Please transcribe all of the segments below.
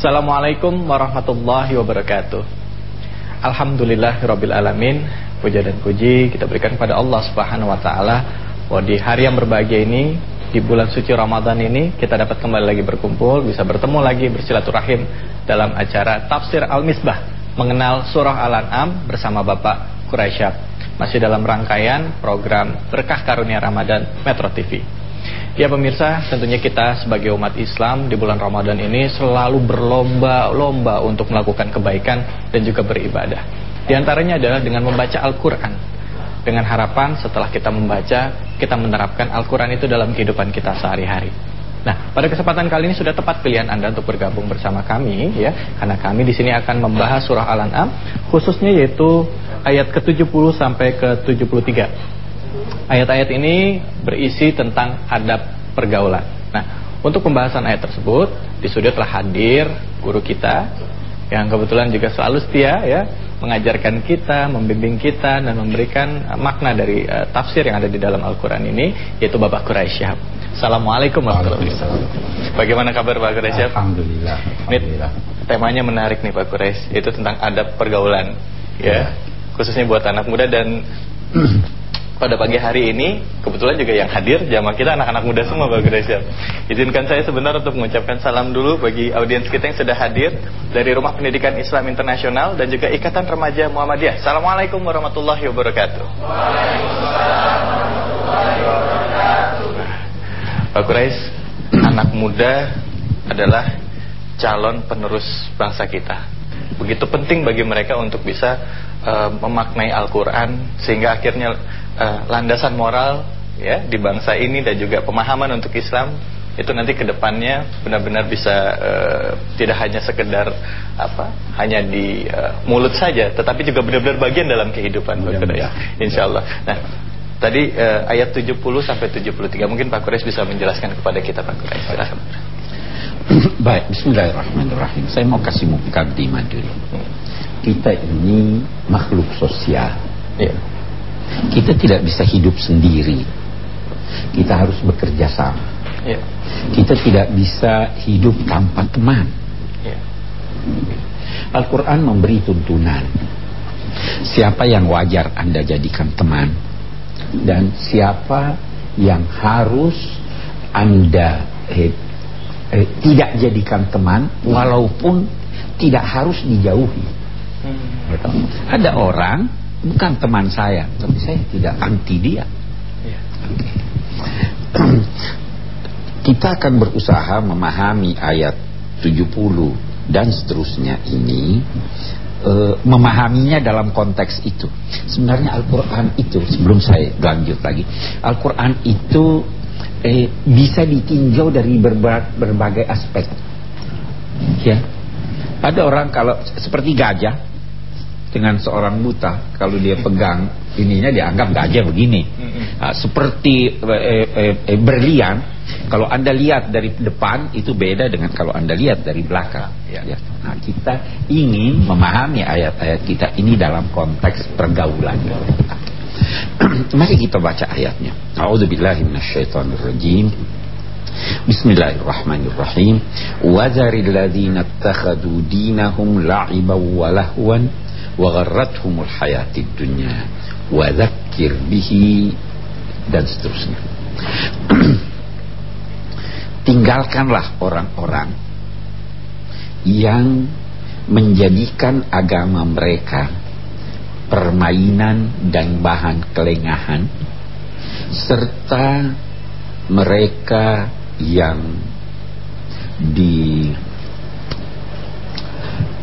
Assalamualaikum warahmatullahi wabarakatuh Alhamdulillahirabbil alamin. Puja dan puji kita berikan kepada Allah Subhanahu wa taala bahwa di hari yang berbahagia ini di bulan suci Ramadan ini kita dapat kembali lagi berkumpul, bisa bertemu lagi bersilaturahim dalam acara Tafsir Al-Misbah mengenal surah Al-An'am bersama Bapak Quraisyab. Masih dalam rangkaian program Berkah Karunia Ramadan Metro TV. Ya pemirsa, tentunya kita sebagai umat Islam di bulan Ramadan ini selalu berlomba-lomba untuk melakukan kebaikan dan juga beribadah. Di antaranya adalah dengan membaca Al-Quran. Dengan harapan setelah kita membaca, kita menerapkan Al-Quran itu dalam kehidupan kita sehari-hari. Nah, pada kesempatan kali ini sudah tepat pilihan Anda untuk bergabung bersama kami ya, karena kami di sini akan membahas surah Al-An'am khususnya yaitu ayat ke-70 sampai ke-73. Ayat-ayat ini berisi tentang adab pergaulan. Nah, untuk pembahasan ayat tersebut di studio telah hadir guru kita yang kebetulan juga selalu setia ya mengajarkan kita, membimbing kita dan memberikan makna dari uh, tafsir yang ada di dalam Al-Qur'an ini yaitu Bapak Quraisyah. Assalamualaikum warahmatullahi wabarakatuh. Bagaimana kabar Pak Quraisyah? Alhamdulillah. Alhamdulillah. Ini temanya menarik nih Pak Quraish, itu tentang adab pergaulan ya. ya. Khususnya buat anak muda dan pada pagi hari ini kebetulan juga yang hadir jamaah kita anak-anak muda semua Pak Gresya. Izinkan saya sebentar untuk mengucapkan salam dulu bagi audiens kita yang sudah hadir dari Rumah Pendidikan Islam Internasional dan juga Ikatan Remaja Muhammadiyah. Assalamualaikum warahmatullahi wabarakatuh. Pak Quraish, anak muda adalah calon penerus bangsa kita. Begitu penting bagi mereka untuk bisa uh, memaknai Al-Quran sehingga akhirnya uh, landasan moral ya di bangsa ini dan juga pemahaman untuk Islam itu nanti ke depannya benar-benar bisa uh, tidak hanya sekedar apa hanya di uh, mulut saja tetapi juga benar-benar bagian dalam kehidupan ya, ya. Insya Allah. Nah tadi uh, ayat 70 sampai 73 mungkin Pak Kures bisa menjelaskan kepada kita Pak Kures. Baik, Bismillahirrahmanirrahim. Saya mau kasih mukadimah dulu. Kita ini makhluk sosial. Ya. Kita tidak bisa hidup sendiri. Kita harus bekerja sama. Ya. Kita tidak bisa hidup tanpa teman. Ya. Al-Quran memberi tuntunan. Siapa yang wajar Anda jadikan teman dan siapa yang harus Anda eh, eh, tidak jadikan teman walaupun tidak harus dijauhi. Hmm. Ada orang bukan teman saya, tapi saya tidak anti dia. Ya. Kita akan berusaha memahami ayat 70 dan seterusnya ini uh, memahaminya dalam konteks itu. Sebenarnya Al-Qur'an itu sebelum saya lanjut lagi, Al-Qur'an itu eh, bisa ditinjau dari berbagai, berbagai aspek. Ya. Ada orang kalau seperti gajah dengan seorang buta kalau dia pegang ininya dianggap gajah begini. Nah, seperti eh, eh, eh, berlian kalau anda lihat dari depan itu beda dengan kalau anda lihat dari belakang. Ya. ya. nah kita ingin memahami ayat-ayat kita ini dalam konteks pergaulan. Mari kita baca ayatnya. A'udzubillahi minasyaitonirrajim. Bismillahirrahmanirrahim. Wazaril ladzina ittakhadhu dinahum la'iban wa hayatid dunya wa dzakir bihi dan seterusnya. Tinggalkanlah orang-orang yang menjadikan agama mereka permainan dan bahan kelengahan serta mereka yang di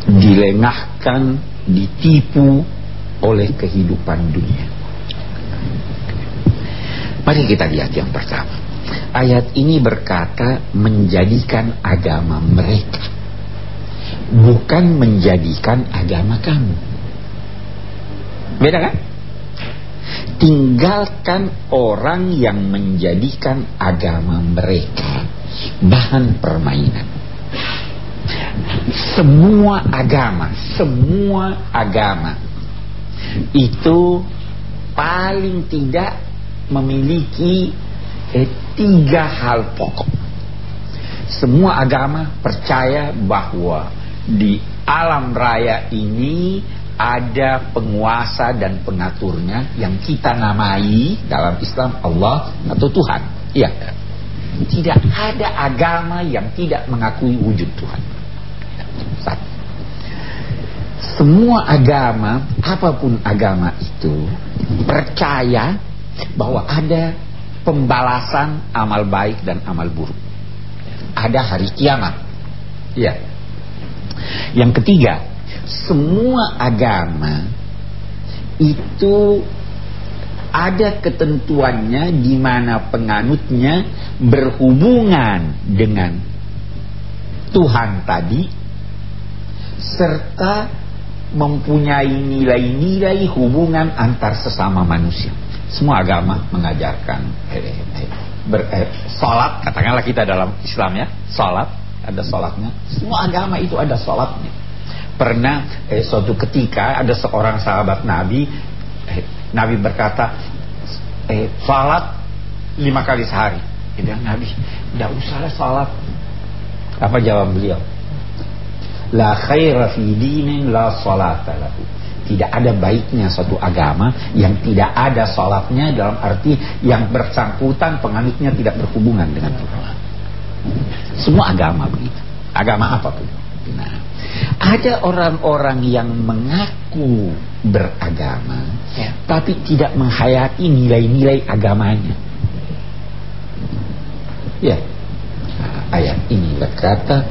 dilengahkan ditipu oleh kehidupan dunia. Mari kita lihat yang pertama. Ayat ini berkata menjadikan agama mereka. Bukan menjadikan agama kamu. Beda kan? Tinggalkan orang yang menjadikan agama mereka bahan permainan semua agama, semua agama itu paling tidak memiliki eh, tiga hal pokok. semua agama percaya bahwa di alam raya ini ada penguasa dan pengaturnya yang kita namai dalam Islam Allah atau Tuhan. Iya. Tidak ada agama yang tidak mengakui wujud Tuhan. Semua agama, apa pun agama itu, percaya bahwa ada pembalasan amal baik dan amal buruk. Ada hari kiamat. Iya. Yang ketiga, semua agama itu ada ketentuannya di mana penganutnya berhubungan dengan Tuhan tadi serta mempunyai nilai-nilai hubungan antar sesama manusia. Semua agama mengajarkan eh, eh, ber, eh, salat katakanlah kita dalam Islam ya, salat ada salatnya. Semua agama itu ada salatnya. Pernah eh, suatu ketika ada seorang sahabat Nabi, eh, Nabi berkata, eh, salat lima kali sehari. Bilang Nabi, tidak usahlah salat. Apa jawab beliau? La khaira fi dinin la salata lahu. Tidak ada baiknya suatu agama yang tidak ada salatnya dalam arti yang bersangkutan penganutnya tidak berhubungan dengan Tuhan. Semua agama begitu. Agama apa pun. Nah, ada orang-orang yang mengaku beragama, ya. tapi tidak menghayati nilai-nilai agamanya. Ya, nah, ayat ini berkata,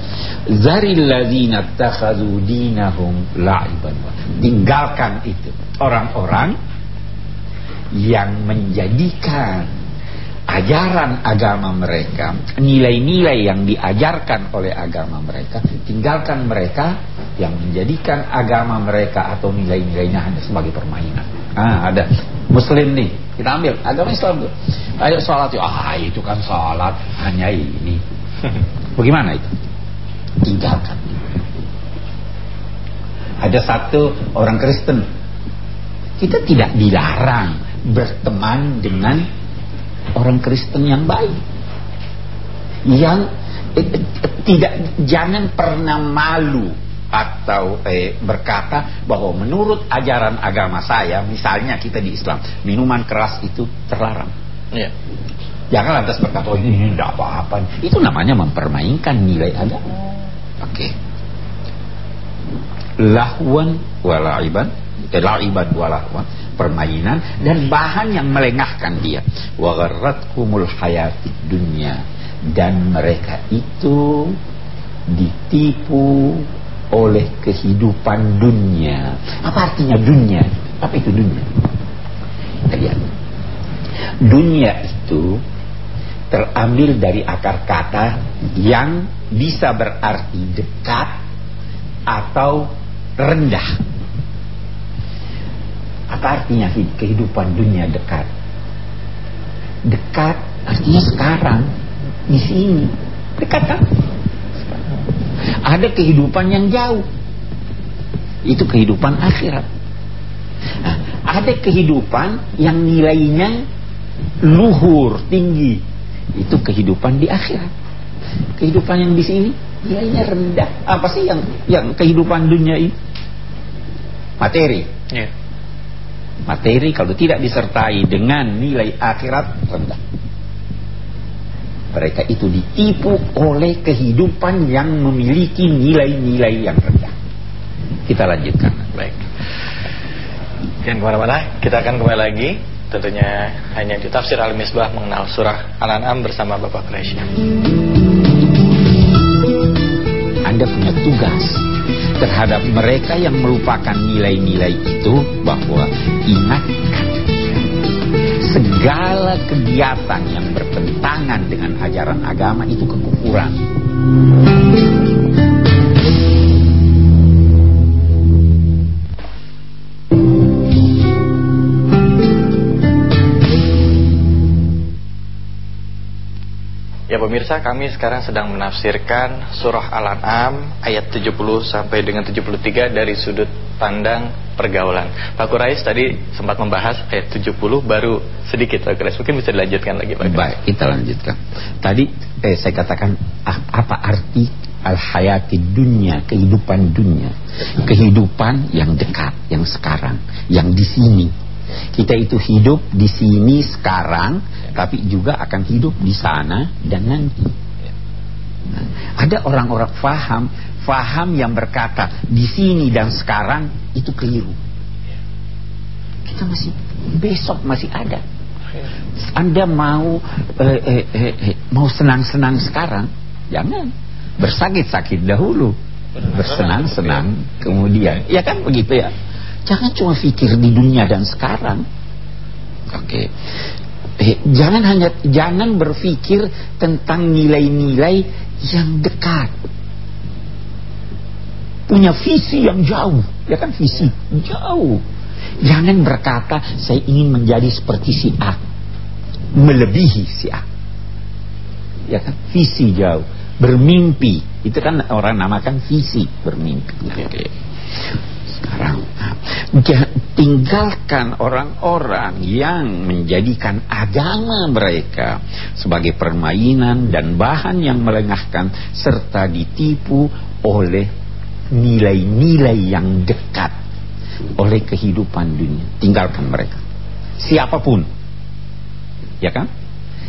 "Zaril ladzina takhadhu dinahum la'iban." Tinggalkan itu orang-orang yang menjadikan ajaran agama mereka, nilai-nilai yang diajarkan oleh agama mereka, tinggalkan mereka yang menjadikan agama mereka atau nilai-nilainya hanya sebagai permainan. Ah, ada muslim nih, kita ambil agama Islam tuh. Ayo sholat yuk. Ah, itu kan sholat hanya ini. Bagaimana itu? Tinggalkan. Ada satu orang Kristen. Kita tidak dilarang berteman dengan orang Kristen yang baik yang eh, eh, tidak jangan pernah malu atau eh, berkata bahwa menurut ajaran agama saya misalnya kita di Islam minuman keras itu terlarang yeah. jangan lantas berkata oh ini tidak apa-apa itu namanya mempermainkan nilai agama oke. Okay. lahwan walaiban eh, laiban walahwan permainan dan bahan yang melengahkan dia. Wa gharratkumul hayatid dunya dan mereka itu ditipu oleh kehidupan dunia. Apa artinya dunia? Apa itu dunia? Lihat. Dunia itu terambil dari akar kata yang bisa berarti dekat atau rendah apa artinya kehidupan dunia dekat? Dekat artinya sekarang di sini. Dekat kan? Ada kehidupan yang jauh. Itu kehidupan akhirat. Nah, ada kehidupan yang nilainya luhur, tinggi. Itu kehidupan di akhirat. Kehidupan yang di sini nilainya rendah. Apa sih yang yang kehidupan dunia ini? Materi. Yeah materi kalau tidak disertai dengan nilai akhirat rendah. Mereka itu ditipu oleh kehidupan yang memiliki nilai-nilai yang rendah. Kita lanjutkan. Baik. Yang ke mana-mana, kita akan kembali lagi. Tentunya hanya di tafsir Al-Misbah mengenal surah Al-An'am bersama Bapak Kresya. Anda punya tugas terhadap mereka yang melupakan nilai-nilai itu bahwa ingatkan segala kegiatan yang bertentangan dengan ajaran agama itu kekufuran. Pemirsa kami sekarang sedang menafsirkan surah Al-An'am ayat 70 sampai dengan 73 dari sudut pandang pergaulan. Pak Kurais tadi sempat membahas ayat 70 baru sedikit Pak Kurais. Mungkin bisa dilanjutkan lagi Pak. Baik, kita lanjutkan. Tadi eh, saya katakan ah, apa arti al-hayati dunia, kehidupan dunia. Kehidupan yang dekat, yang sekarang, yang di sini. Kita itu hidup di sini sekarang, tapi juga akan hidup di sana dan nanti. Nah, ada orang-orang faham, faham yang berkata di sini dan sekarang itu keliru. Kita masih besok masih ada. Anda mau eh, eh, eh, eh mau senang-senang sekarang, jangan bersakit-sakit dahulu, bersenang-senang kemudian. Ya kan begitu ya. Jangan cuma pikir di dunia dan sekarang. Oke. Okay. Eh, jangan hanya jangan berpikir tentang nilai-nilai yang dekat. Punya visi yang jauh, ya kan visi jauh. Jangan berkata saya ingin menjadi seperti si A, melebihi si A. Ya kan visi jauh, bermimpi itu kan orang namakan visi bermimpi. Oke. Okay sekarang tinggalkan orang-orang yang menjadikan agama mereka sebagai permainan dan bahan yang melengahkan serta ditipu oleh nilai-nilai yang dekat oleh kehidupan dunia. Tinggalkan mereka. Siapa pun. Ya kan?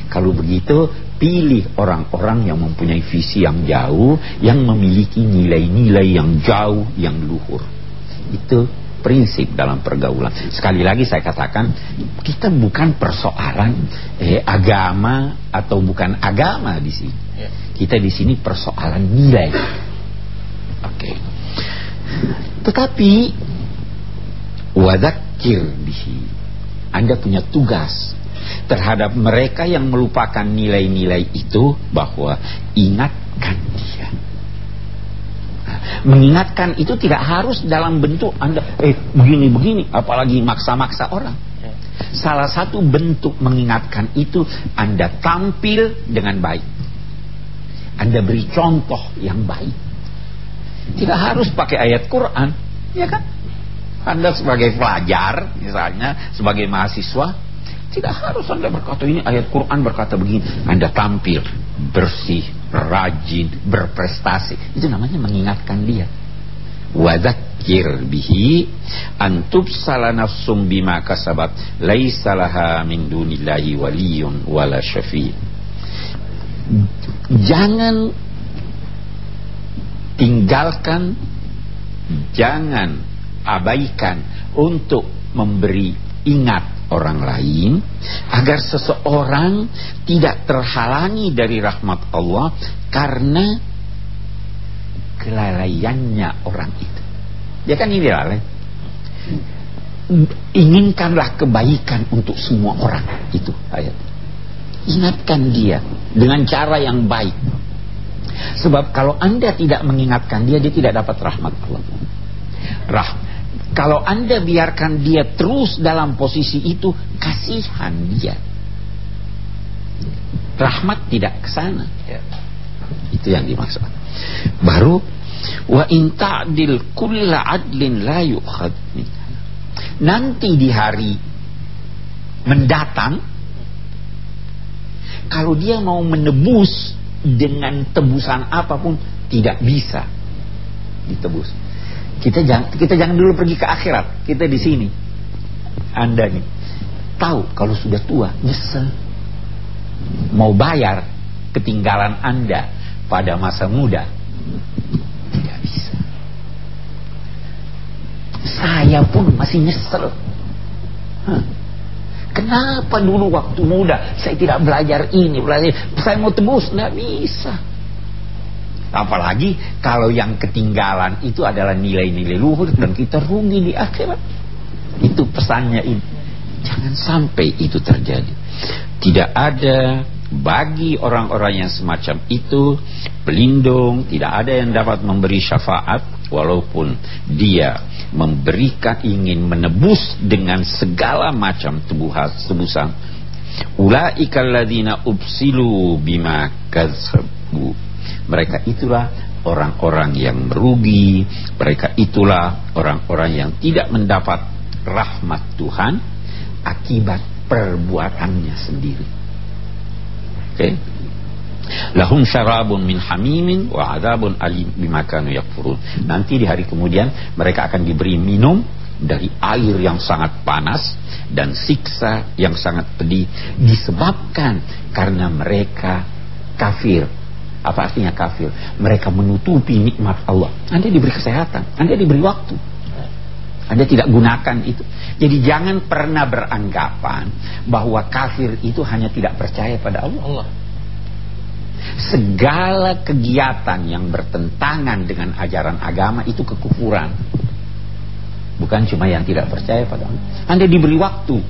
Kalau begitu pilih orang-orang yang mempunyai visi yang jauh yang memiliki nilai-nilai yang jauh yang luhur. Itu prinsip dalam pergaulan. Sekali lagi saya katakan, kita bukan persoalan eh, agama atau bukan agama di sini. Ya. Kita di sini persoalan nilai. Oke. Okay. Tetapi wadakir bihi. Anda punya tugas terhadap mereka yang melupakan nilai-nilai itu bahwa ingatkan dia Mengingatkan itu tidak harus dalam bentuk Anda eh begini-begini apalagi maksa-maksa orang. Salah satu bentuk mengingatkan itu Anda tampil dengan baik. Anda beri contoh yang baik. Tidak harus pakai ayat Quran, ya kan? Anda sebagai pelajar misalnya, sebagai mahasiswa tidak harus Anda berkata ini ayat Quran berkata begini. Anda tampil bersih, rajin, berprestasi. Itu namanya mengingatkan dia. Wadakir bihi antub salah nafsum bima kasabat laisa laha min dunillahi waliyun wala syafi. Jangan tinggalkan jangan abaikan untuk memberi ingat orang lain agar seseorang tidak terhalangi dari rahmat Allah karena kelalaiannya orang itu. Ya kan ini lalai. Inginkanlah kebaikan untuk semua orang itu ayat. Ingatkan dia dengan cara yang baik. Sebab kalau anda tidak mengingatkan dia, dia tidak dapat rahmat Allah. Rah, kalau anda biarkan dia terus dalam posisi itu, kasihan dia. Rahmat tidak ke sana. Ya. Itu yang dimaksud. Baru wa in ta'dil kulla adlin la yu'khad Nanti di hari mendatang kalau dia mau menebus dengan tebusan apa pun tidak bisa ditebus. Kita jangan kita jangan dulu pergi ke akhirat. Kita di sini. Anda nih tahu kalau sudah tua nyesel. Mau bayar ketinggalan Anda pada masa muda. Tidak bisa. Saya pun masih nyesel. Huh. Kenapa dulu waktu muda saya tidak belajar ini, belajar saya mau tebus, tidak bisa. Apalagi kalau yang ketinggalan itu adalah nilai-nilai luhur dan kita rugi di akhirat. Itu pesannya ini. Jangan sampai itu terjadi. Tidak ada bagi orang-orang yang semacam itu pelindung, tidak ada yang dapat memberi syafaat walaupun dia memberikan ingin menebus dengan segala macam tebusan tebusan Ulaika alladzina ubsilu bima kazzabu. Mereka itulah orang-orang yang merugi, mereka itulah orang-orang yang tidak mendapat rahmat Tuhan akibat perbuatannya sendiri. Oke. Okay? Lahum syarabun min hamimin wa adabun alim bima kanu yakfurun. Nanti di hari kemudian mereka akan diberi minum dari air yang sangat panas dan siksa yang sangat pedih disebabkan karena mereka kafir. Apa artinya kafir? Mereka menutupi nikmat Allah. Anda diberi kesehatan, Anda diberi waktu. Anda tidak gunakan itu. Jadi jangan pernah beranggapan bahwa kafir itu hanya tidak percaya pada Allah. Allah. Segala kegiatan yang bertentangan dengan ajaran agama itu kekufuran. Bukan cuma yang tidak percaya pada Allah. Anda diberi waktu.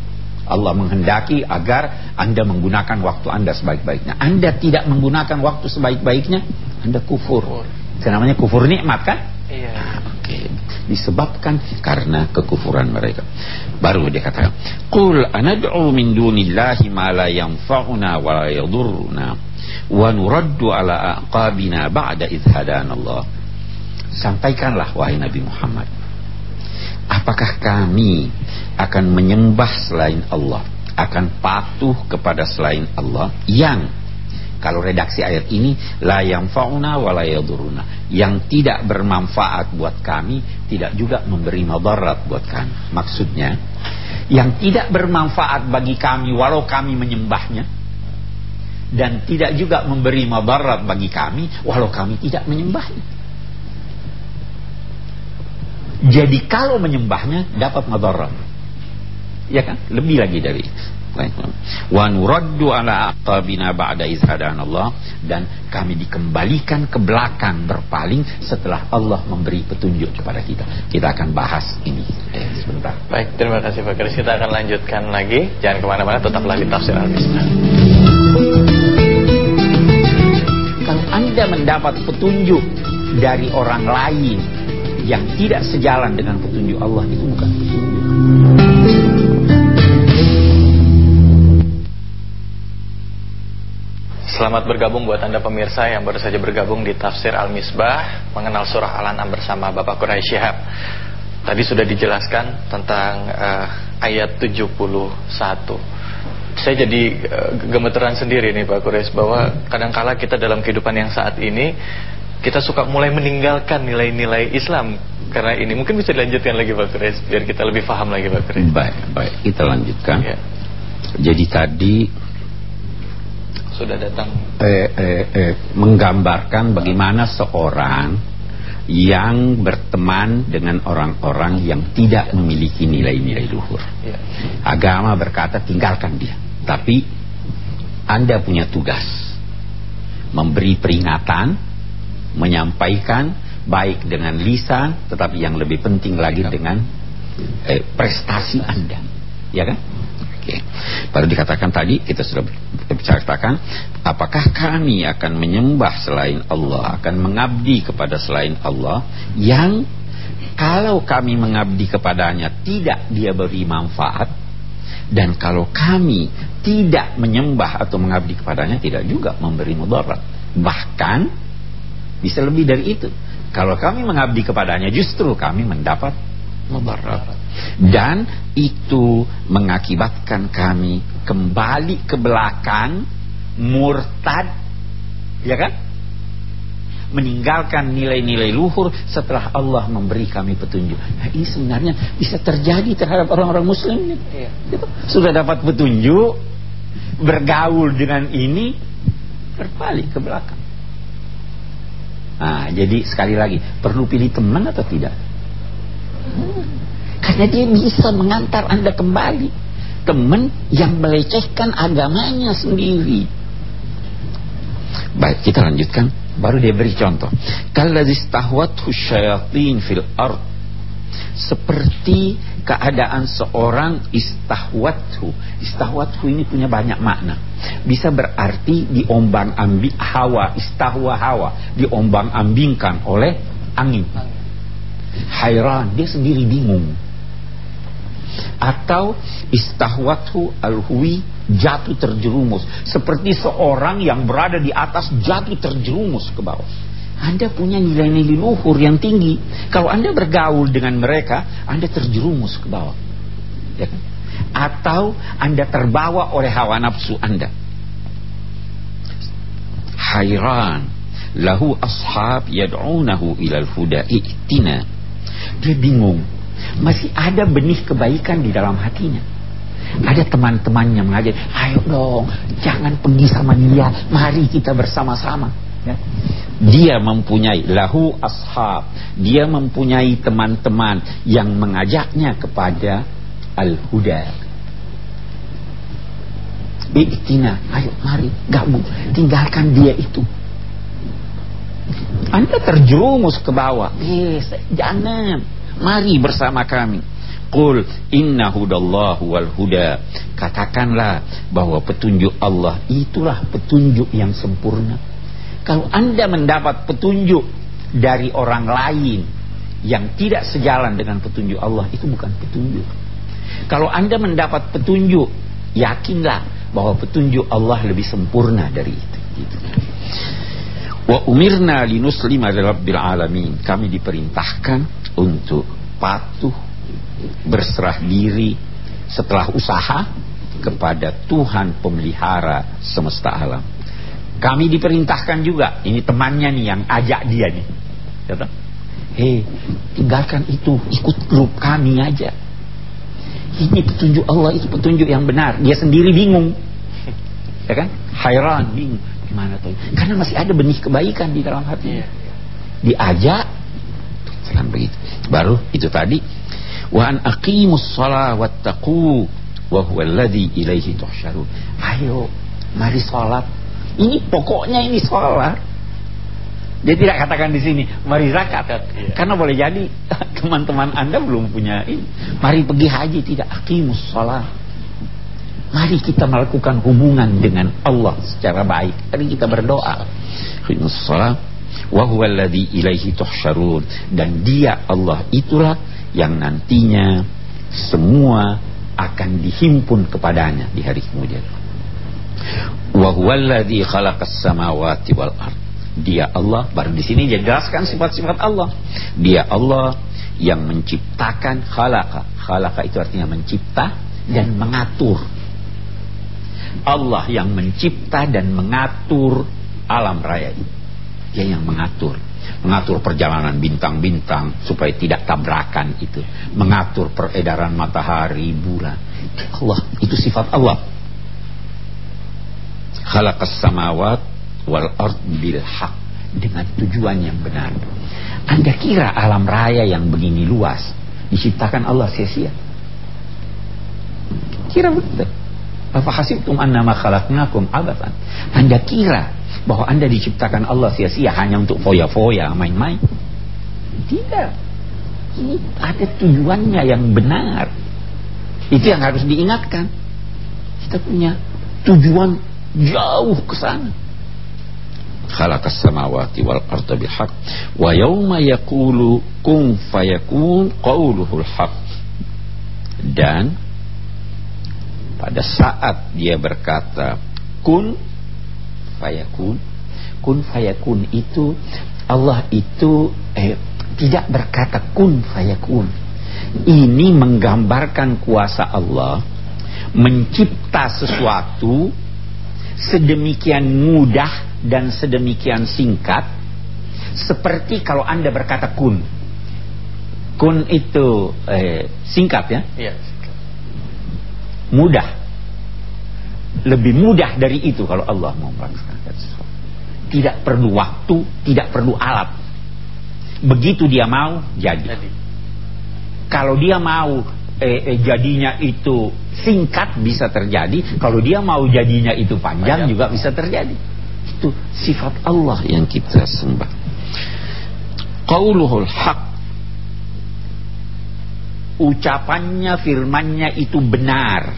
Allah menghendaki agar Anda menggunakan waktu Anda sebaik-baiknya. Anda tidak menggunakan waktu sebaik-baiknya, Anda kufur. Itu namanya kufur nikmat kan? Iya. Nah. Okay. Disebabkan karena kekufuran mereka. Baru dia katakan, "Qul anad'u min dunillahi ma la yanfa'una wa la yadurruna wa nuraddu ala aqabina ba'da idh Allah." Sampaikanlah wahai Nabi Muhammad. Apakah kami akan menyembah selain Allah, akan patuh kepada selain Allah yang kalau redaksi ayat ini la yang fauna la yaduruna, yang tidak bermanfaat buat kami, tidak juga memberi madarat buat kami. Maksudnya, yang tidak bermanfaat bagi kami walau kami menyembahnya dan tidak juga memberi madarat bagi kami walau kami tidak menyembahnya. Jadi kalau menyembahnya dapat madarat. Ya kan? Lebih lagi dari itu wa nuraddu ala aqabina ba'da Allah dan kami dikembalikan ke belakang berpaling setelah Allah memberi petunjuk kepada kita. Kita akan bahas ini eh, sebentar. Baik, terima kasih Pak Kris. Kita akan lanjutkan lagi. Jangan ke mana-mana, tetaplah di Tafsir Al-Misbah. Kalau Anda mendapat petunjuk dari orang lain yang tidak sejalan dengan petunjuk Allah itu bukan petunjuk. Selamat bergabung buat Anda pemirsa yang baru saja bergabung di Tafsir Al-Misbah Mengenal Surah Al-An'am bersama Bapak Quraish Syihab Tadi sudah dijelaskan tentang uh, ayat 71 Saya jadi uh, gemeteran sendiri nih Pak Quraish Bahwa kadangkala kita dalam kehidupan yang saat ini Kita suka mulai meninggalkan nilai-nilai Islam Karena ini mungkin bisa dilanjutkan lagi Pak Quraish Biar kita lebih paham lagi Pak Quraish Baik, baik kita lanjutkan ya. Jadi tadi sudah datang eh, eh, eh, menggambarkan bagaimana seorang yang berteman dengan orang-orang yang tidak memiliki nilai-nilai luhur. Ya. Agama berkata tinggalkan dia. Tapi Anda punya tugas memberi peringatan, menyampaikan baik dengan lisan, tetapi yang lebih penting lagi dengan eh, prestasi Anda. Ya kan? Oke. Baru dikatakan tadi kita sudah bicarakan apakah kami akan menyembah selain Allah, akan mengabdi kepada selain Allah yang kalau kami mengabdi kepadanya tidak dia beri manfaat dan kalau kami tidak menyembah atau mengabdi kepadanya tidak juga memberi mudarat. Bahkan bisa lebih dari itu. Kalau kami mengabdi kepadanya justru kami mendapat mudarat dan itu mengakibatkan kami kembali ke belakang murtad ya kan meninggalkan nilai-nilai luhur setelah Allah memberi kami petunjuk. Nah, ini sebenarnya bisa terjadi terhadap orang-orang muslim ya. Sudah dapat petunjuk, bergaul dengan ini, berbalik ke belakang. Nah, jadi sekali lagi, perlu pilih teman atau tidak? Karena dia bisa mengantar Anda kembali. Teman yang melecehkan agamanya sendiri. Baik, kita lanjutkan. Baru dia beri contoh. Kalladzistahwathu syayatin fil ard. Seperti keadaan seorang istahwathu. Istahwathu ini punya banyak makna. Bisa berarti diombang ambing hawa, istahwa hawa, diombang ambingkan oleh angin. Hairan, dia sendiri bingung atau istahwathu alhuwi jatuh terjerumus seperti seorang yang berada di atas jatuh terjerumus ke bawah anda punya nilai-nilai luhur yang tinggi. Kalau Anda bergaul dengan mereka, Anda terjerumus ke bawah. Ya kan? Atau Anda terbawa oleh hawa nafsu Anda. Hairan lahu ashab yad'unahu ilal huda i'tina. Dia bingung. Masih ada benih kebaikan di dalam hatinya. Ada teman-temannya mengajak, ayo dong, jangan pergi sama dia, mari kita bersama-sama. Ya. Dia mempunyai lahu ashab, dia mempunyai teman-teman yang mengajaknya kepada al-huda. Iktina, ayo mari gabung, tinggalkan dia itu. Anda terjerumus ke bawah. Eh, jangan. Mari bersama kami. Qul inna hudallahu wal huda. Katakanlah bahwa petunjuk Allah itulah petunjuk yang sempurna. Kalau Anda mendapat petunjuk dari orang lain yang tidak sejalan dengan petunjuk Allah, itu bukan petunjuk. Kalau Anda mendapat petunjuk, yakinlah bahwa petunjuk Allah lebih sempurna dari itu. Wa umirna linuslima rabbil alamin. Kami diperintahkan untuk patuh berserah diri setelah usaha kepada Tuhan pemelihara semesta alam. Kami diperintahkan juga, ini temannya nih yang ajak dia nih. Kata, hei tinggalkan itu, ikut grup kami aja. Ini petunjuk Allah, itu petunjuk yang benar. Dia sendiri bingung. Ya kan? Hairan, bingung. Gimana tuh? Karena masih ada benih kebaikan di dalam hatinya. Iya. Diajak, jangan begitu. Baru itu tadi. Wa an aqimus salat wattaqu wa huwa alladhi ilaihi tuhsyarun. Ayo, mari salat ini pokoknya ini sholat. Dia tidak katakan di sini mari zakat, iya. karena boleh jadi teman-teman anda belum punya ini. Mari pergi haji tidak akimus sholat. Mari kita melakukan hubungan dengan Allah secara baik. Mari kita berdoa. Akimus sholat. Wahuwaladhi ilaihi tuhsyarun. Dan dia Allah itulah yang nantinya semua akan dihimpun kepadanya di hari kemudian wa huwallazi khalaqas samawati wal ard. Dia Allah, baru di sini jelaskan sifat-sifat Allah. Dia Allah yang menciptakan khalaqa. Khalaqa itu artinya mencipta dan mengatur. Allah yang mencipta dan mengatur alam raya ini. Dia yang mengatur. Mengatur perjalanan bintang-bintang supaya tidak tabrakan itu. Mengatur peredaran matahari, bulan. Allah, itu sifat Allah khalaqas samawat wal ard bil haq dengan tujuan yang benar. Anda kira alam raya yang begini luas diciptakan Allah sia-sia? Kira betul. Apa hasibtum annama khalaqnakum abatan? Anda kira bahwa Anda diciptakan Allah sia-sia hanya untuk foya-foya, main-main? Tidak. Ini ada tujuannya yang benar. Itu yang harus diingatkan. Kita punya tujuan jauh ke sana. Khalaqas samawati wal arda bil haqq wa yawma yaqulu kun fayakun qawluhul haqq dan pada saat dia berkata kun fayakun kun fayakun itu Allah itu eh, tidak berkata kun fayakun. Ini menggambarkan kuasa Allah mencipta sesuatu sedemikian mudah dan sedemikian singkat seperti kalau anda berkata kun. Kun itu eh, singkat ya? Iya, mudah. Lebih mudah dari itu kalau Allah mau melaksanakan sesuatu. Tidak perlu waktu tidak perlu alat. Begitu dia mau jadi, jadi. kalau dia mau eh, eh, jadinya itu singkat bisa terjadi. Kalau dia mau jadinya itu panjang Panjang. juga bisa terjadi. Itu sifat Allah yang kita sembah. Qauluhul haq. Ucapannya firmannya itu benar.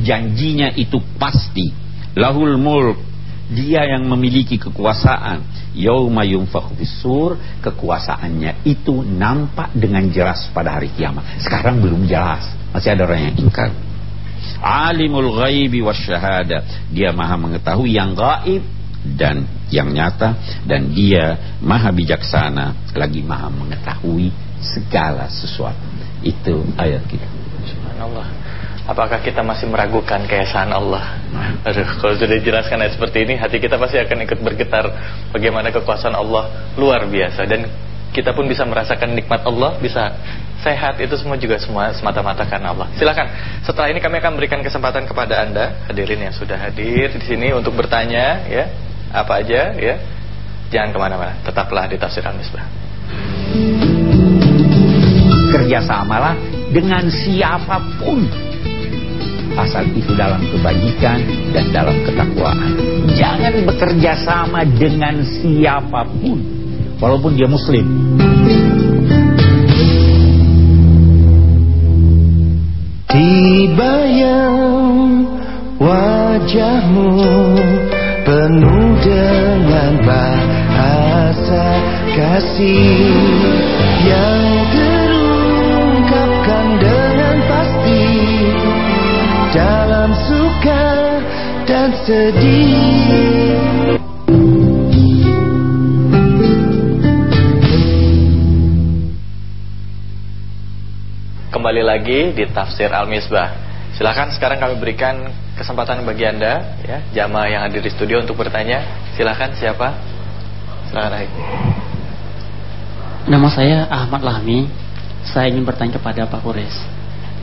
Janjinya itu pasti. Lahul mulk dia yang memiliki kekuasaan. Yauma yunfakhu sur kekuasaannya itu nampak dengan jelas pada hari kiamat. Sekarang belum jelas. Masih ada orang yang ingkar. Alimul ghaibi wasyahada. Dia maha mengetahui yang gaib dan yang nyata. Dan dia maha bijaksana lagi maha mengetahui segala sesuatu. Itu ayat kita. Subhanallah apakah kita masih meragukan keesaan Allah aduh kalau sudah dijelaskan ayat seperti ini hati kita pasti akan ikut bergetar bagaimana kekuasaan Allah luar biasa dan kita pun bisa merasakan nikmat Allah bisa sehat itu semua juga semua semata-mata karena Allah. Silakan. Setelah ini kami akan berikan kesempatan kepada Anda hadirin yang sudah hadir di sini untuk bertanya ya apa aja ya. Jangan ke mana-mana, tetaplah di Tafsir Al-Misbah. Kerjasamalah dengan siapa pun asal itu dalam kebajikan dan dalam ketakwaan. Jangan bekerja sama dengan siapa pun, walaupun dia muslim. Tiba yang wajahmu penuh dengan bahasa kasih yang dan sedih. Kembali lagi di Tafsir Al-Misbah. Silahkan sekarang kami berikan kesempatan bagi Anda ya, jamaah yang hadir di studio untuk bertanya. Silahkan siapa? Silahkan Aik. Nama saya Ahmad Lahmi. Saya ingin bertanya kepada Pak Kures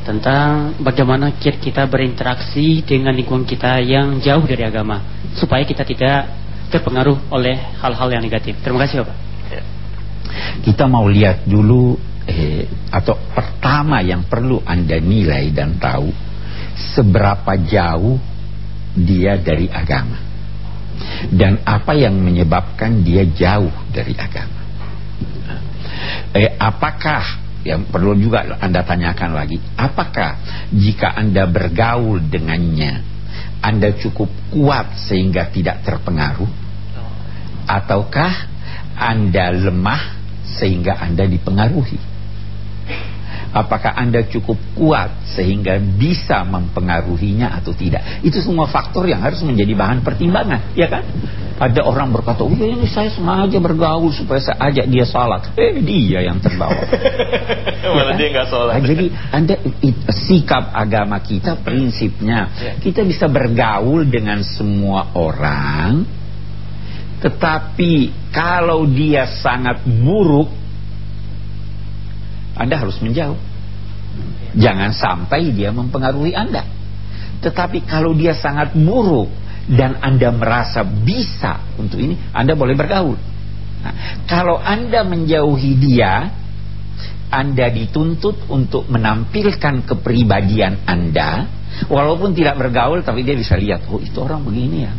tentang bagaimana kita berinteraksi dengan lingkungan kita yang jauh dari agama supaya kita tidak terpengaruh oleh hal-hal yang negatif. Terima kasih Bapak. Ya. Kita mau lihat dulu eh, atau pertama yang perlu Anda nilai dan tahu seberapa jauh dia dari agama dan apa yang menyebabkan dia jauh dari agama. Eh, apakah yang perlu juga Anda tanyakan lagi, apakah jika Anda bergaul dengannya, Anda cukup kuat sehingga tidak terpengaruh, ataukah Anda lemah sehingga Anda dipengaruhi? Apakah Anda cukup kuat sehingga bisa mempengaruhinya atau tidak. Itu semua faktor yang harus menjadi bahan pertimbangan, ya kan? Ada orang berkata, oh ini saya sengaja bergaul supaya saya ajak dia salat. Eh dia yang terbawa. Malah ya kan? dia nggak salat. Nah, jadi Anda it, sikap agama kita prinsipnya ya. kita bisa bergaul dengan semua orang, tetapi kalau dia sangat buruk anda harus menjauh. Jangan sampai dia mempengaruhi Anda. Tetapi kalau dia sangat buruk dan Anda merasa bisa untuk ini, Anda boleh bergaul. Nah, kalau Anda menjauhi dia, Anda dituntut untuk menampilkan kepribadian Anda, walaupun tidak bergaul, tapi dia bisa lihat, oh itu orang begini ya,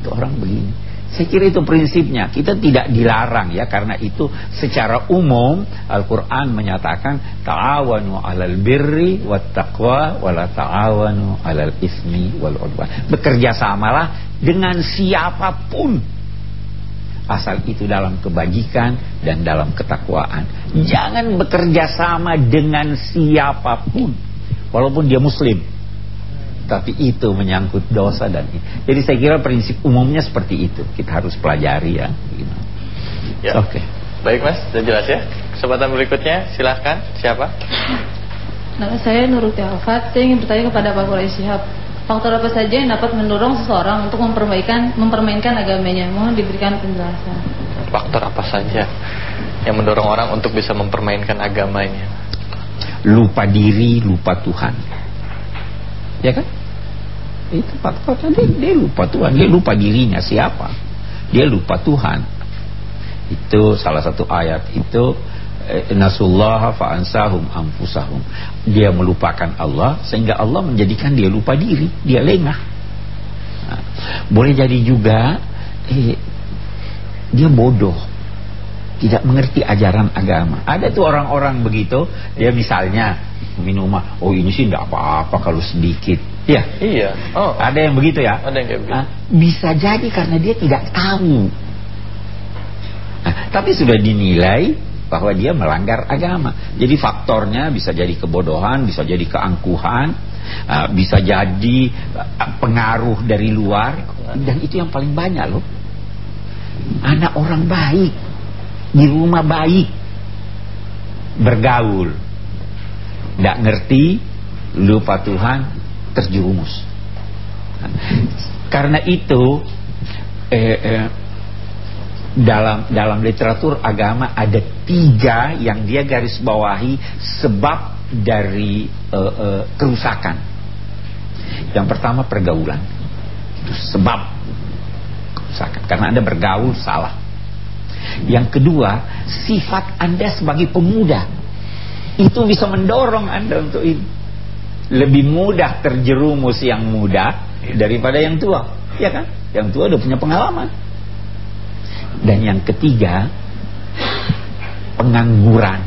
itu orang begini. Saya kira itu prinsipnya. Kita tidak dilarang ya karena itu secara umum Al-Qur'an menyatakan ta'awanu 'alal birri wat taqwa wala ta'awanu 'alal ismi wal 'udwan. Bekerja samalah dengan siapa pun asal itu dalam kebajikan dan dalam ketakwaan. Jangan bekerja sama dengan siapa pun walaupun dia muslim tapi itu menyangkut dosa dan jadi saya kira prinsip umumnya seperti itu. Kita harus pelajari ya, ya. oke. Okay. baik mas. Sudah jelas ya? Kesempatan berikutnya silahkan. Siapa? Nama saya Nuruti Alfat. Saya ingin bertanya kepada Pak Quraish Shihab faktor apa saja yang dapat mendorong seseorang untuk mempermainkan mempermainkan agamanya? Mohon diberikan penjelasan. Faktor apa saja yang mendorong orang untuk bisa mempermainkan agamanya? Lupa diri lupa Tuhan Ya kan? Itu faktor dia lupa Tuhan, dia lupa dirinya siapa. Dia lupa Tuhan. Itu salah satu ayat itu eh, nasullaha fa'ansahum anfusahum. Dia melupakan Allah sehingga Allah menjadikan dia lupa diri, dia lengah. Nah, boleh jadi juga eh, dia bodoh tidak mengerti ajaran agama. Ada tuh orang-orang begitu, dia misalnya minum oh ini sih tidak apa-apa kalau sedikit Iya. Iya. Oh. Ada yang begitu ya? Ada yang kayak begitu. Bisa jadi karena dia tidak tahu. Nah, tapi sudah dinilai bahwa dia melanggar agama. Jadi faktornya bisa jadi kebodohan, bisa jadi keangkuhan, bisa jadi pengaruh dari luar dan itu yang paling banyak loh. Anak orang baik di rumah baik bergaul, tidak ngerti, lupa Tuhan, terjerumus. Karena itu eh, eh, dalam dalam literatur agama ada tiga yang dia garis bawahi sebab dari eh, eh, kerusakan. Yang pertama pergaulan, sebab kerusakan karena anda bergaul salah. Yang kedua sifat anda sebagai pemuda itu bisa mendorong anda untuk ini lebih mudah terjerumus yang muda daripada yang tua, ya kan? Yang tua udah punya pengalaman. Dan yang ketiga, pengangguran.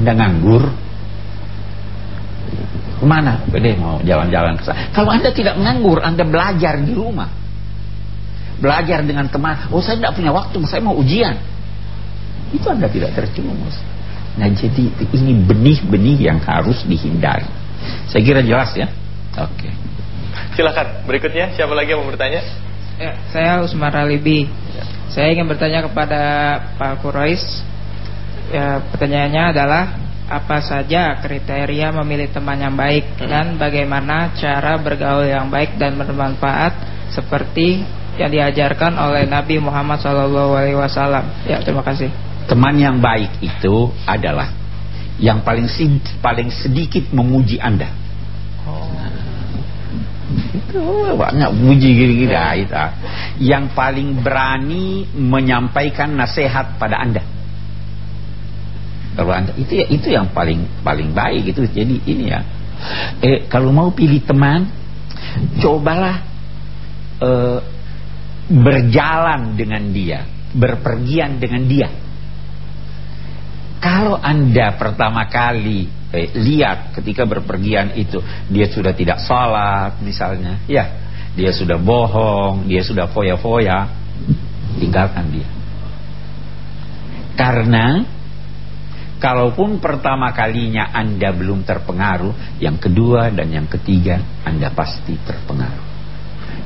Anda nganggur, ke mana? Gede mau jalan-jalan ke sana. Kalau Anda tidak nganggur, Anda belajar di rumah. Belajar dengan teman. Oh saya tidak punya waktu, saya mau ujian. Itu Anda tidak terjerumus. Nah jadi ini benih-benih yang harus dihindari. Saya kira jelas ya. Oke. Silakan. Berikutnya siapa lagi yang mau bertanya? Ya, saya Usman Ralibi. Saya ingin bertanya kepada Pak Kurois. Ya, pertanyaannya adalah apa saja kriteria memilih teman yang baik dan bagaimana cara bergaul yang baik dan bermanfaat seperti yang diajarkan oleh Nabi Muhammad SAW. Ya, terima kasih. Teman yang baik itu adalah yang paling paling sedikit memuji Anda. Itu banyak puji gini-gini ah, itu. Yang paling berani menyampaikan nasihat pada Anda. Kalau Anda itu ya itu yang paling paling baik itu. Jadi ini ya. Eh kalau mau pilih teman, cobalah eh, berjalan dengan dia, berpergian dengan dia. Kalau Anda pertama kali eh, lihat ketika berpergian itu dia sudah tidak salat misalnya, ya, dia sudah bohong, dia sudah foya-foya, tinggalkan dia. Karena kalaupun pertama kalinya Anda belum terpengaruh, yang kedua dan yang ketiga Anda pasti terpengaruh.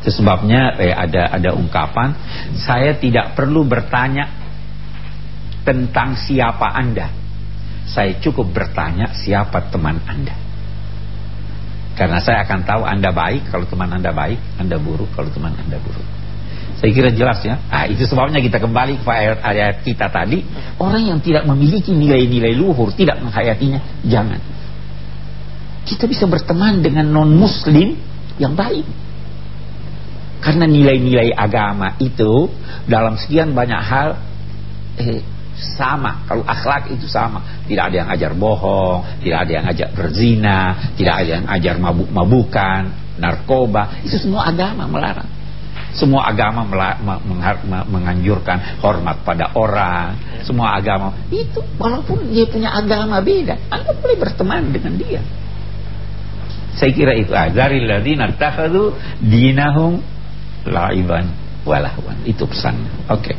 Sebabnya eh, ada ada ungkapan, saya tidak perlu bertanya tentang siapa Anda. Saya cukup bertanya siapa teman Anda. Karena saya akan tahu Anda baik kalau teman Anda baik, Anda buruk kalau teman Anda buruk. Saya kira jelas ya. Nah, itu sebabnya kita kembali ke ayat, ayat kita tadi. Orang yang tidak memiliki nilai-nilai luhur, tidak menghayatinya, jangan. Kita bisa berteman dengan non-muslim yang baik. Karena nilai-nilai agama itu dalam sekian banyak hal eh, sama. Kalau akhlak itu sama. Tidak ada yang ajar bohong tidak ada yang ajar berzina tidak ada yang ajar mabuk-mabukan narkoba. Itu semua agama melarang. Semua agama menganjurkan hormat pada orang. Semua agama. Itu walaupun dia punya agama beda anda boleh berteman dengan dia. Saya kira itu. Azaril ladzina takhadhu dinahum laiban walahwan itu pesan oke. Okay.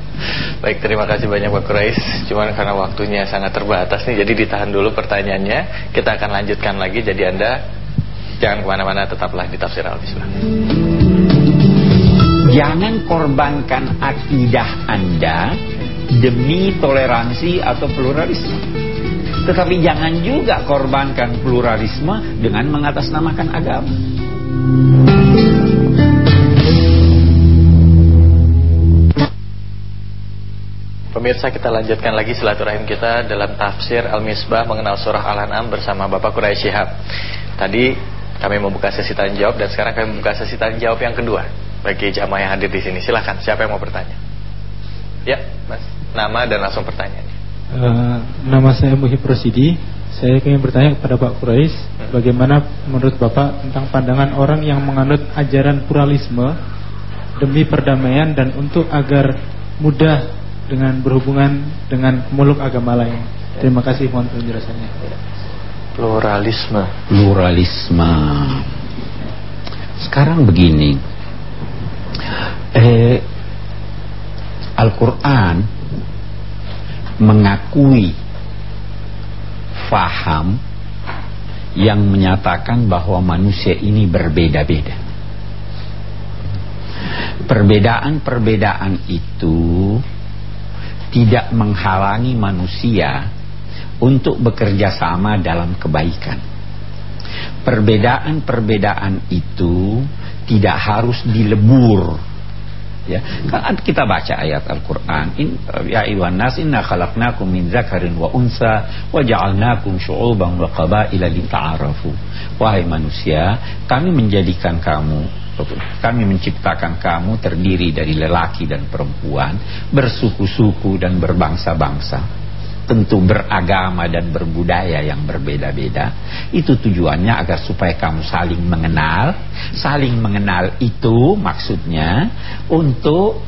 baik terima kasih banyak Pak Kurais cuman karena waktunya sangat terbatas nih jadi ditahan dulu pertanyaannya. Kita akan lanjutkan lagi jadi anda jangan ke mana-mana tetaplah di tafsir al -Bismillah. jangan korbankan akidah anda demi toleransi atau pluralisme. Tetapi jangan juga korbankan pluralisme dengan mengatasnamakan agama Pemirsa kita lanjutkan lagi silaturahim kita dalam tafsir Al-Misbah mengenal surah Al-An'am bersama Bapak Quraisy Shihab. Tadi kami membuka sesi tanya jawab dan sekarang kami membuka sesi tanya jawab yang kedua bagi jamaah yang hadir di sini. Silahkan, siapa yang mau bertanya? Ya, Mas. Nama dan langsung pertanyaannya. Uh, nama saya Muhib Rosidi. Saya ingin bertanya kepada Pak Quraisy, hmm. bagaimana menurut Bapak tentang pandangan orang yang menganut ajaran pluralisme demi perdamaian dan untuk agar mudah dengan berhubungan dengan muluk agama lain. Terima kasih mohon penjelasannya. Pluralisme. Pluralisme. Sekarang begini, eh, Al-Quran mengakui faham yang menyatakan bahwa manusia ini berbeda-beda. Perbedaan-perbedaan itu tidak menghalangi manusia untuk bekerja sama dalam kebaikan. Perbedaan-perbedaan itu tidak harus dilebur. Ya, kan kita baca ayat Al-Qur'an, In, ya ayuhan nas inna khalaqnakum min dzakarin wa unsa wa ja'alnakum syu'uban wa qabaila lita'arafu. Wahai manusia, kami menjadikan kamu kami menciptakan kamu terdiri dari lelaki dan perempuan, bersuku-suku dan berbangsa-bangsa tentu beragama dan berbudaya yang berbeda-beda. Itu tujuannya agar supaya kamu saling mengenal. Saling mengenal itu maksudnya untuk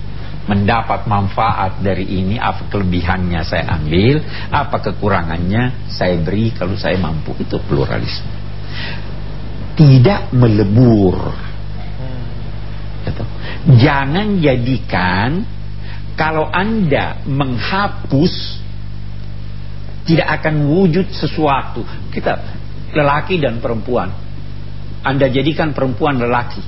mendapat manfaat dari ini. Apa kelebihannya saya ambil apa kekurangannya saya beri kalau saya mampu. Itu pluralisme. Tidak melebur. Gitu. jangan jadikan kalau anda menghapus tidak akan wujud sesuatu. Kita lelaki dan perempuan. Anda jadikan perempuan lelaki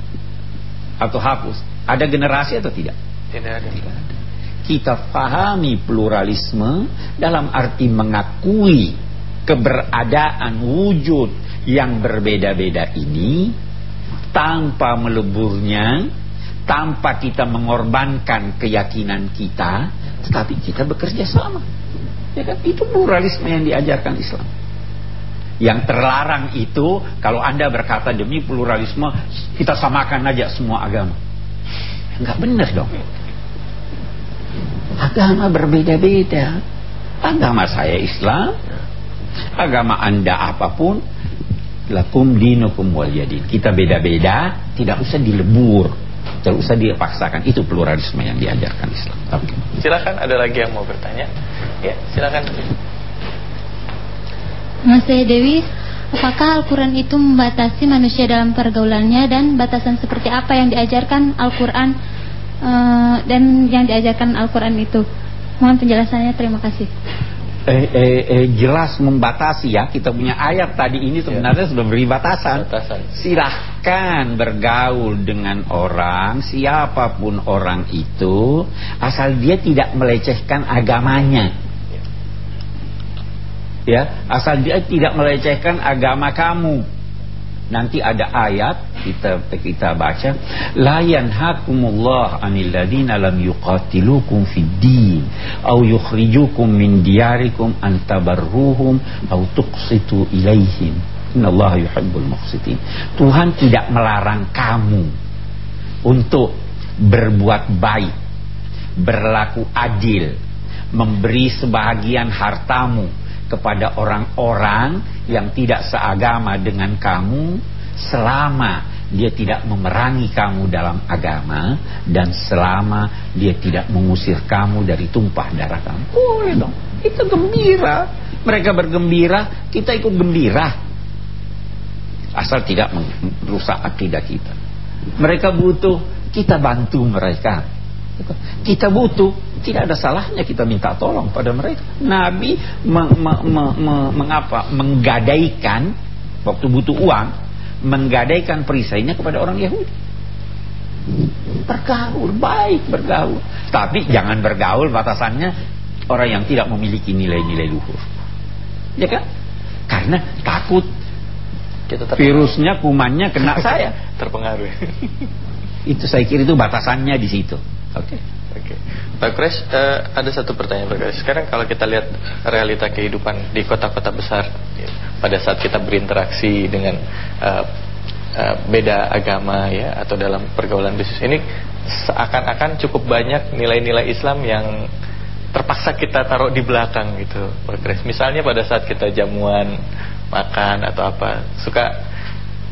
atau hapus. Ada generasi atau tidak? Tidak ada. Tidak ada. Kita pahami pluralisme dalam arti mengakui keberadaan wujud yang berbeda-beda ini tanpa meleburnya, tanpa kita mengorbankan keyakinan kita, tetapi kita bekerja sama. Ya kan? Itu pluralisme yang diajarkan Islam. Yang terlarang itu kalau Anda berkata demi pluralisme kita samakan aja semua agama. Enggak benar dong. Agama berbeda-beda. Agama saya Islam, agama Anda apa pun, lakum dinukum waliyadin. Kita beda-beda, tidak usah dilebur. Tidak usah dipaksakan. Itu pluralisme yang diajarkan Islam. Oke. Silakan ada lagi yang mau bertanya? Ya, silakan. Mas Dewi, apakah Al-Quran itu membatasi manusia dalam pergaulannya dan batasan seperti apa yang diajarkan Al-Quran uh, dan yang diajarkan Al-Quran itu? Mohon penjelasannya, terima kasih eh, eh, eh, jelas membatasi ya kita punya ayat tadi ini sebenarnya ya. sudah beri batasan. batasan silahkan bergaul dengan orang siapa pun orang itu asal dia tidak melecehkan agamanya ya asal dia tidak melecehkan agama kamu Nanti ada ayat kita kita baca la yanhakumullah 'anil ladzina lam yuqatilukum fid din aw yukhrijukum min diyarikum an tabarruhum aw tuqsitu ilaihim. Innallaha yuhibbul muqsitin. Tuhan tidak melarang kamu untuk berbuat baik, berlaku adil, memberi sebahagian hartamu kepada orang-orang yang tidak seagama dengan kamu selama dia tidak memerangi kamu dalam agama dan selama dia tidak mengusir kamu dari tumpah darah kamu. Boleh dong. Itu gembira. Mereka bergembira, kita ikut gembira. Asal tidak merusak akidah kita. Mereka butuh, kita bantu mereka. Kita butuh, tidak ada salahnya kita minta tolong pada mereka. Nabi me, me, me, me, mengapa menggadaikan waktu butuh uang, menggadaikan perisainya kepada orang Yahudi. Bergaul, baik bergaul. Tapi jangan bergaul batasannya orang yang tidak memiliki nilai-nilai luhur. Ya kan? Karena takut virusnya, kumannya kena saya. Terpengaruh. itu saya kira itu batasannya di situ. Oke. Okay. Oke. Pak Kres, uh, ada satu pertanyaan Pak Kres. Sekarang kalau kita lihat realita kehidupan di kota-kota besar, ya, pada saat kita berinteraksi dengan uh, uh, beda agama ya atau dalam pergaulan bisnis ini seakan-akan cukup banyak nilai-nilai Islam yang terpaksa kita taruh di belakang gitu, Pak Kres. Misalnya pada saat kita jamuan makan atau apa, suka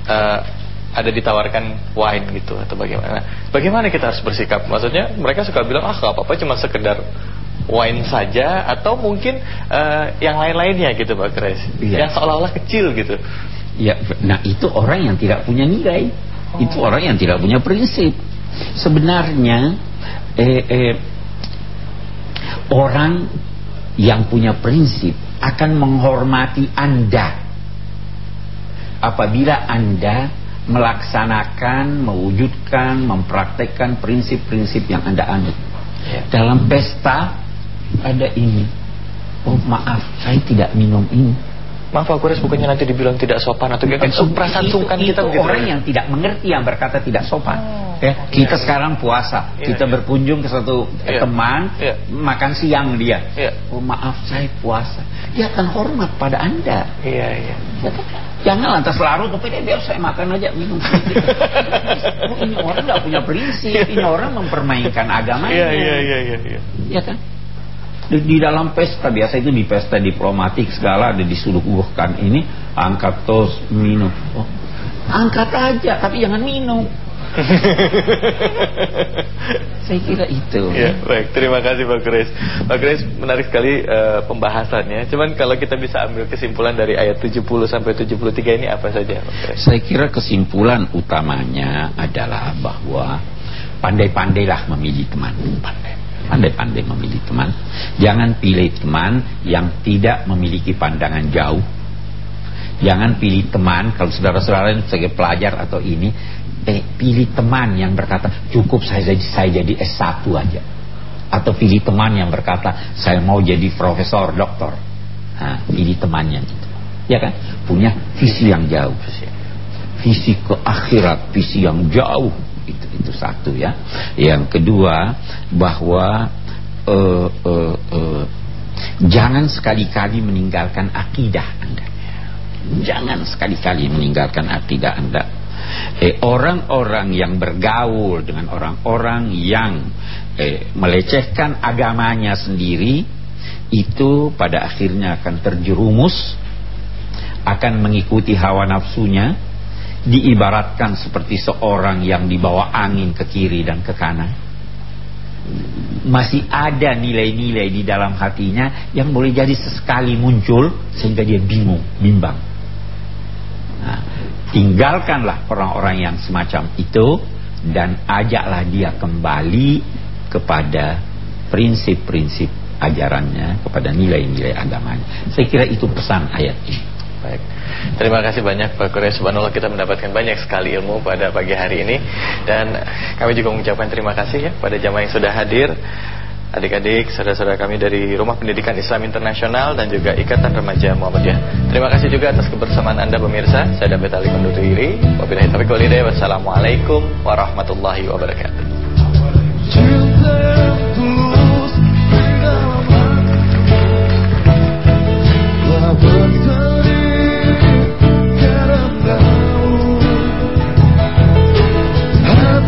uh, ada ditawarkan wine gitu atau bagaimana. Bagaimana kita harus bersikap? Maksudnya mereka suka bilang ah apa-apa cuma sekedar wine saja atau mungkin uh, yang lain-lainnya gitu Pak Kres. Iya. Yang seolah-olah kecil gitu. Ya, nah itu orang yang tidak punya nilai. Itu orang yang tidak punya prinsip. Sebenarnya eh, eh, orang yang punya prinsip akan menghormati Anda apabila Anda melaksanakan, mewujudkan, mempraktekkan prinsip-prinsip yang Anda anut. Ya. Dalam pesta ada ini. Oh maaf, saya tidak minum ini. Maaf Pak Kures bukannya nanti dibilang tidak sopan atau kayak Itu- perasaan itu- sungkan itu kita begitu. orang yang tidak mengerti yang berkata tidak sopan. Oh, ya, kita sekarang puasa, Iya, kita iya. berkunjung ke satu Iya. teman, Iya. makan siang dia. Iya. Oh maaf, saya puasa. Dia akan hormat pada anda. Iya, iya. Ya kan? Jangan lantas larut tapi dia biar saya makan aja minum. oh, ini orang nggak punya prinsip, ini orang mempermainkan agamanya. Iya, iya, iya, iya, iya. Ya kan? Di, di dalam pesta biasa itu di pesta diplomatik segala ada disuguhkan ini angkat tos minum. Oh, angkat aja tapi jangan minum. Saya kira itu. Ya, baik. Terima kasih Pak Kures. Pak Kures menarik sekali eh, pembahasannya. Cuman kalau kita bisa ambil kesimpulan dari ayat 70 sampai 73 ini apa saja, Pak? Saya kira kesimpulan utamanya adalah bahwa pandai-pandailah memilih teman. Pandai. Pandai-pandai memilih teman. Jangan pilih teman yang tidak memiliki pandangan jauh. Jangan pilih teman kalau saudara-saudara sebagai pelajar atau ini eh pilih teman yang berkata cukup saya jadi saya jadi S1 aja. Atau pilih teman yang berkata saya mau jadi profesor, doktor. Nah, pilih temannya gitu. Ya kan? Punya visi yang jauh visi ke akhirat, visi yang jauh itu itu satu ya. Yang kedua bahwa eh, eh, eh, jangan sekali-kali meninggalkan akidah Anda. Jangan sekali-kali meninggalkan akidah Anda. Eh, orang-orang yang bergaul dengan orang-orang yang eh, melecehkan agamanya sendiri itu pada akhirnya akan terjerumus akan mengikuti hawa nafsunya diibaratkan seperti seorang yang dibawa angin ke kiri dan ke kanan masih ada nilai-nilai di dalam hatinya yang boleh jadi sesekali muncul sehingga dia bingung, bimbang. Nah, tinggalkanlah orang-orang yang semacam itu dan ajaklah dia kembali kepada prinsip-prinsip ajarannya, kepada nilai-nilai agamanya. Saya kira itu pesan ayat ini. Baik. Terima kasih banyak Pak Kures. Subhanallah kita mendapatkan banyak sekali ilmu pada pagi hari ini dan kami juga mengucapkan terima kasih ya pada jamaah yang sudah hadir. Adik-adik, saudara-saudara kami dari Rumah Pendidikan Islam Internasional dan juga Ikatan Remaja Muhammadiyah. Terima kasih juga atas kebersamaan Anda pemirsa. Saya David Ali undur diri. Wabillahi taufiq. Wassalamualaikum warahmatullahi wabarakatuh.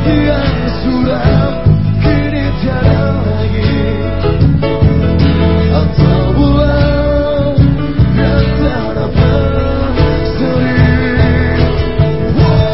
Yeah.